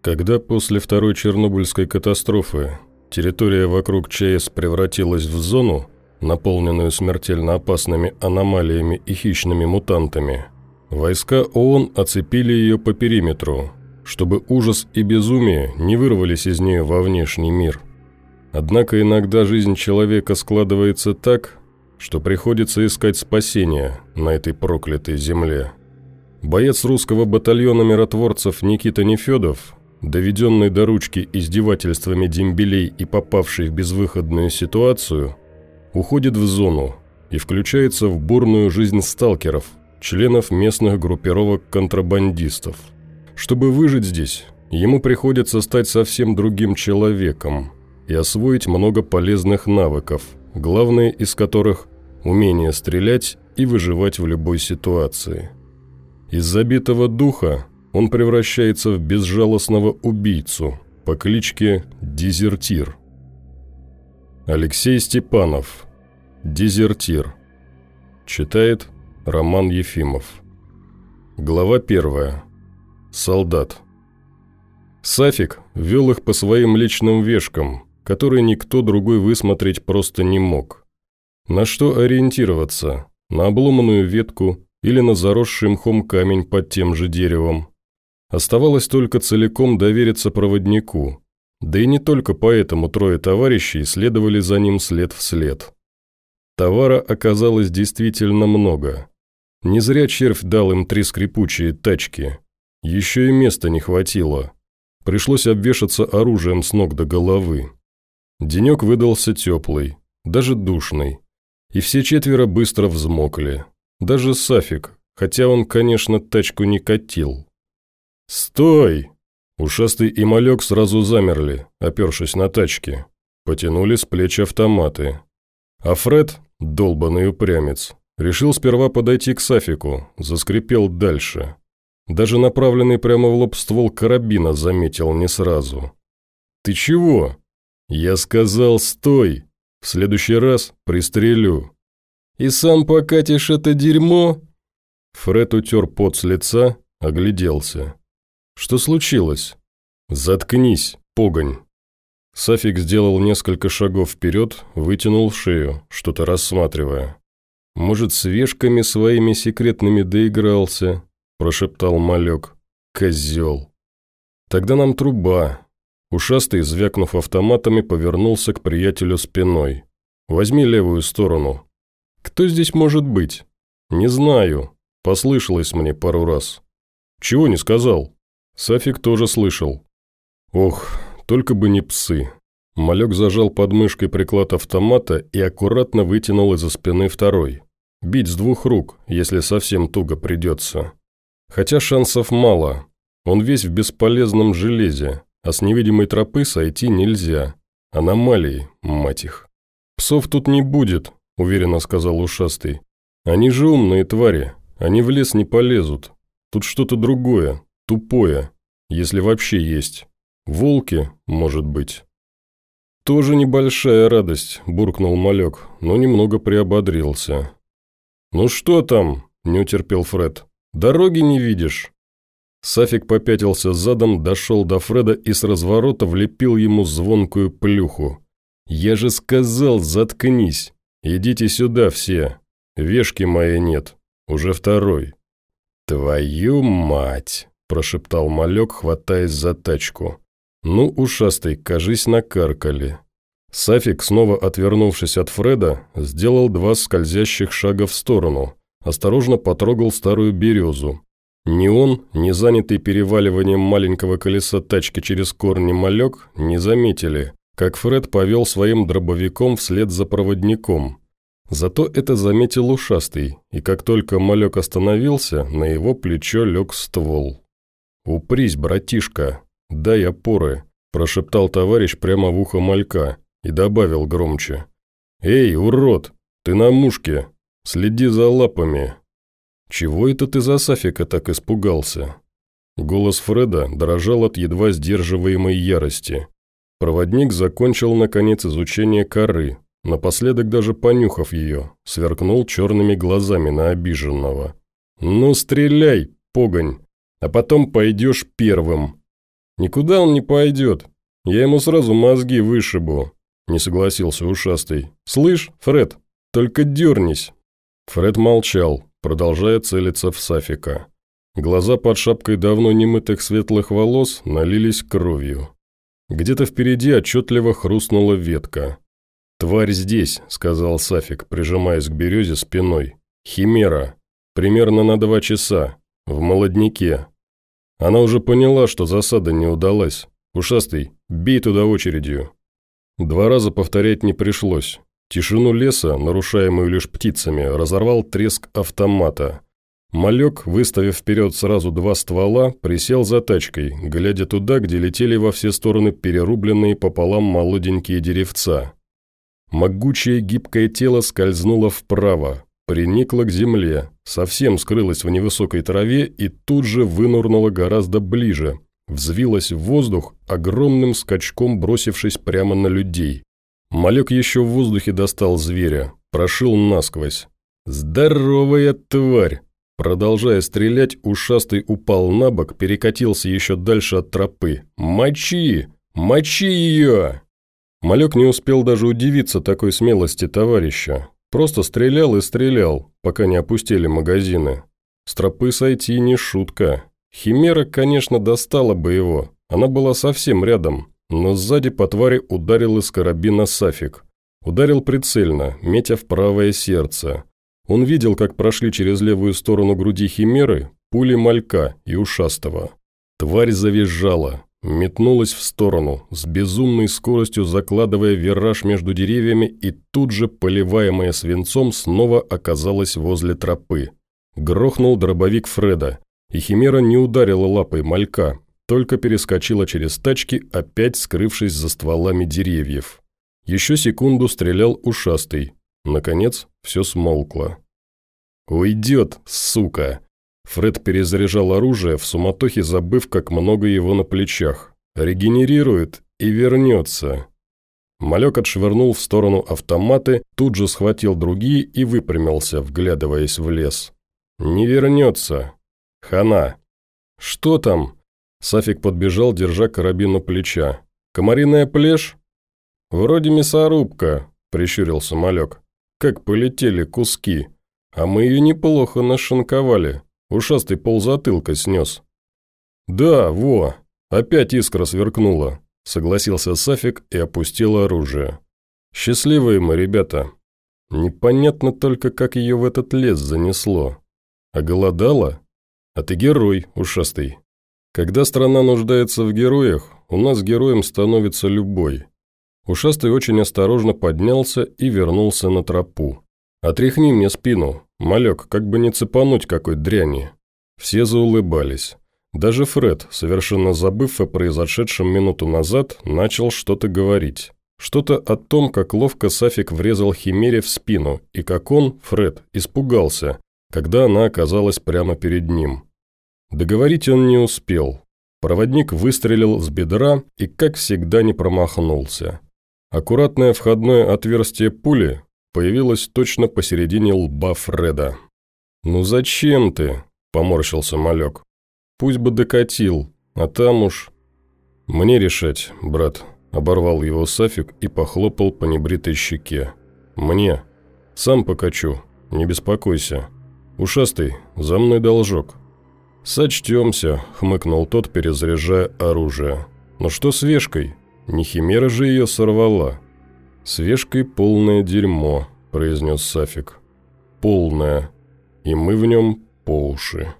Когда после второй Чернобыльской катастрофы территория вокруг ЧАЭС превратилась в зону, наполненную смертельно опасными аномалиями и хищными мутантами, войска ООН оцепили ее по периметру, чтобы ужас и безумие не вырвались из нее во внешний мир. Однако иногда жизнь человека складывается так, что приходится искать спасения на этой проклятой земле. Боец русского батальона миротворцев Никита Нефедов, доведенный до ручки издевательствами дембелей и попавший в безвыходную ситуацию, уходит в зону и включается в бурную жизнь сталкеров, членов местных группировок контрабандистов. Чтобы выжить здесь, ему приходится стать совсем другим человеком и освоить много полезных навыков, главное из которых – умение стрелять и выживать в любой ситуации – из забитого духа он превращается в безжалостного убийцу по кличке Дезертир. Алексей Степанов. Дезертир. Читает Роман Ефимов. Глава первая. Солдат. Сафик вел их по своим личным вешкам, которые никто другой высмотреть просто не мог. На что ориентироваться? На обломанную ветку или на заросший мхом камень под тем же деревом. Оставалось только целиком довериться проводнику, да и не только поэтому трое товарищей следовали за ним след в след. Товара оказалось действительно много. Не зря червь дал им три скрипучие тачки. Еще и места не хватило. Пришлось обвешаться оружием с ног до головы. Денек выдался теплый, даже душный. И все четверо быстро взмокли. Даже Сафик, хотя он, конечно, тачку не катил. «Стой!» Ушастый и малек сразу замерли, опершись на тачке. Потянули с плеч автоматы. А Фред, долбанный упрямец, решил сперва подойти к Сафику, заскрипел дальше. Даже направленный прямо в лоб ствол карабина заметил не сразу. «Ты чего?» «Я сказал, стой! В следующий раз пристрелю!» и сам покатишь это дерьмо?» Фред утер пот с лица, огляделся. «Что случилось?» «Заткнись, погонь!» Сафик сделал несколько шагов вперед, вытянул шею, что-то рассматривая. «Может, с вешками своими секретными доигрался?» – прошептал малек. «Козел!» «Тогда нам труба!» Ушастый, звякнув автоматами, повернулся к приятелю спиной. «Возьми левую сторону, «Кто здесь может быть?» «Не знаю. Послышалось мне пару раз». «Чего не сказал?» Сафик тоже слышал. «Ох, только бы не псы». Малек зажал под мышкой приклад автомата и аккуратно вытянул из-за спины второй. Бить с двух рук, если совсем туго придется. Хотя шансов мало. Он весь в бесполезном железе, а с невидимой тропы сойти нельзя. Аномалии, мать их. Псов тут не будет, уверенно сказал ушастый. «Они же умные твари, они в лес не полезут. Тут что-то другое, тупое, если вообще есть. Волки, может быть». «Тоже небольшая радость», – буркнул малек, но немного приободрился. «Ну что там?» – не утерпел Фред. «Дороги не видишь?» Сафик попятился задом, дошел до Фреда и с разворота влепил ему звонкую плюху. «Я же сказал, заткнись!» «Идите сюда все. Вешки моей нет. Уже второй». «Твою мать!» – прошептал малек, хватаясь за тачку. «Ну, ушастый, кажись, накаркали». Сафик, снова отвернувшись от Фреда, сделал два скользящих шага в сторону, осторожно потрогал старую березу. Ни он, ни занятый переваливанием маленького колеса тачки через корни малек не заметили, как Фред повел своим дробовиком вслед за проводником. Зато это заметил ушастый, и как только малек остановился, на его плечо лег ствол. «Упрись, братишка, дай опоры», – прошептал товарищ прямо в ухо малька и добавил громче. «Эй, урод, ты на мушке, следи за лапами». «Чего это ты за Сафика так испугался?» Голос Фреда дрожал от едва сдерживаемой ярости. Проводник закончил, наконец, изучение коры, напоследок даже понюхав ее, сверкнул черными глазами на обиженного. «Ну, стреляй, погонь, а потом пойдешь первым». «Никуда он не пойдет. Я ему сразу мозги вышибу», – не согласился ушастый. «Слышь, Фред, только дернись». Фред молчал, продолжая целиться в Сафика. Глаза под шапкой давно немытых светлых волос налились кровью. Где-то впереди отчетливо хрустнула ветка. «Тварь здесь», – сказал Сафик, прижимаясь к березе спиной. «Химера. Примерно на два часа. В молодняке. Она уже поняла, что засада не удалась. Ушастый, бей туда очередью». Два раза повторять не пришлось. Тишину леса, нарушаемую лишь птицами, разорвал треск автомата. Малек, выставив вперед сразу два ствола, присел за тачкой, глядя туда, где летели во все стороны перерубленные пополам молоденькие деревца. Могучее гибкое тело скользнуло вправо, приникло к земле, совсем скрылось в невысокой траве и тут же вынурнуло гораздо ближе, взвилось в воздух, огромным скачком бросившись прямо на людей. Малек еще в воздухе достал зверя, прошил насквозь. «Здоровая тварь!» Продолжая стрелять, ушастый упал на бок, перекатился еще дальше от тропы. «Мочи! Мочи ее!» Малек не успел даже удивиться такой смелости товарища. Просто стрелял и стрелял, пока не опустили магазины. С сойти не шутка. Химера, конечно, достала бы его. Она была совсем рядом, но сзади по твари ударил из карабина Сафик. Ударил прицельно, метя в правое сердце. Он видел, как прошли через левую сторону груди Химеры пули Малька и Ушастого. Тварь завизжала, метнулась в сторону, с безумной скоростью закладывая вираж между деревьями и тут же, поливаемая свинцом, снова оказалась возле тропы. Грохнул дробовик Фреда, и Химера не ударила лапой Малька, только перескочила через тачки, опять скрывшись за стволами деревьев. Еще секунду стрелял ушастый, Наконец, все смолкло. «Уйдет, сука!» Фред перезаряжал оружие, в суматохе забыв, как много его на плечах. «Регенерирует и вернется». Малек отшвырнул в сторону автоматы, тут же схватил другие и выпрямился, вглядываясь в лес. «Не вернется. Хана». «Что там?» Сафик подбежал, держа карабин у плеча. «Комариная плешь?» «Вроде мясорубка», – прищурился Малек. Как полетели куски. А мы ее неплохо нашинковали. Ушастый ползатылка снес. «Да, во, опять искра сверкнула», – согласился Сафик и опустил оружие. «Счастливые мы, ребята. Непонятно только, как ее в этот лес занесло. А голодала? А ты герой, ушастый. Когда страна нуждается в героях, у нас героем становится любой. Ушастый очень осторожно поднялся и вернулся на тропу. «Отряхни мне спину, малек, как бы не цепануть какой дряни». Все заулыбались. Даже Фред, совершенно забыв о произошедшем минуту назад, начал что-то говорить. Что-то о том, как ловко Сафик врезал Химере в спину, и как он, Фред, испугался, когда она оказалась прямо перед ним. Договорить он не успел. Проводник выстрелил с бедра и, как всегда, не промахнулся. Аккуратное входное отверстие пули появилось точно посередине лба Фреда. «Ну зачем ты?» – поморщился малек. «Пусть бы докатил, а там уж...» «Мне решать, брат», – оборвал его Сафик и похлопал по небритой щеке. «Мне. Сам покачу, не беспокойся. Ушастый, за мной должок». «Сочтемся», – хмыкнул тот, перезаряжая оружие. «Но что с вешкой? Не химера же ее сорвала. «Свежкой полное дерьмо», – произнес Сафик. «Полное. И мы в нем по уши».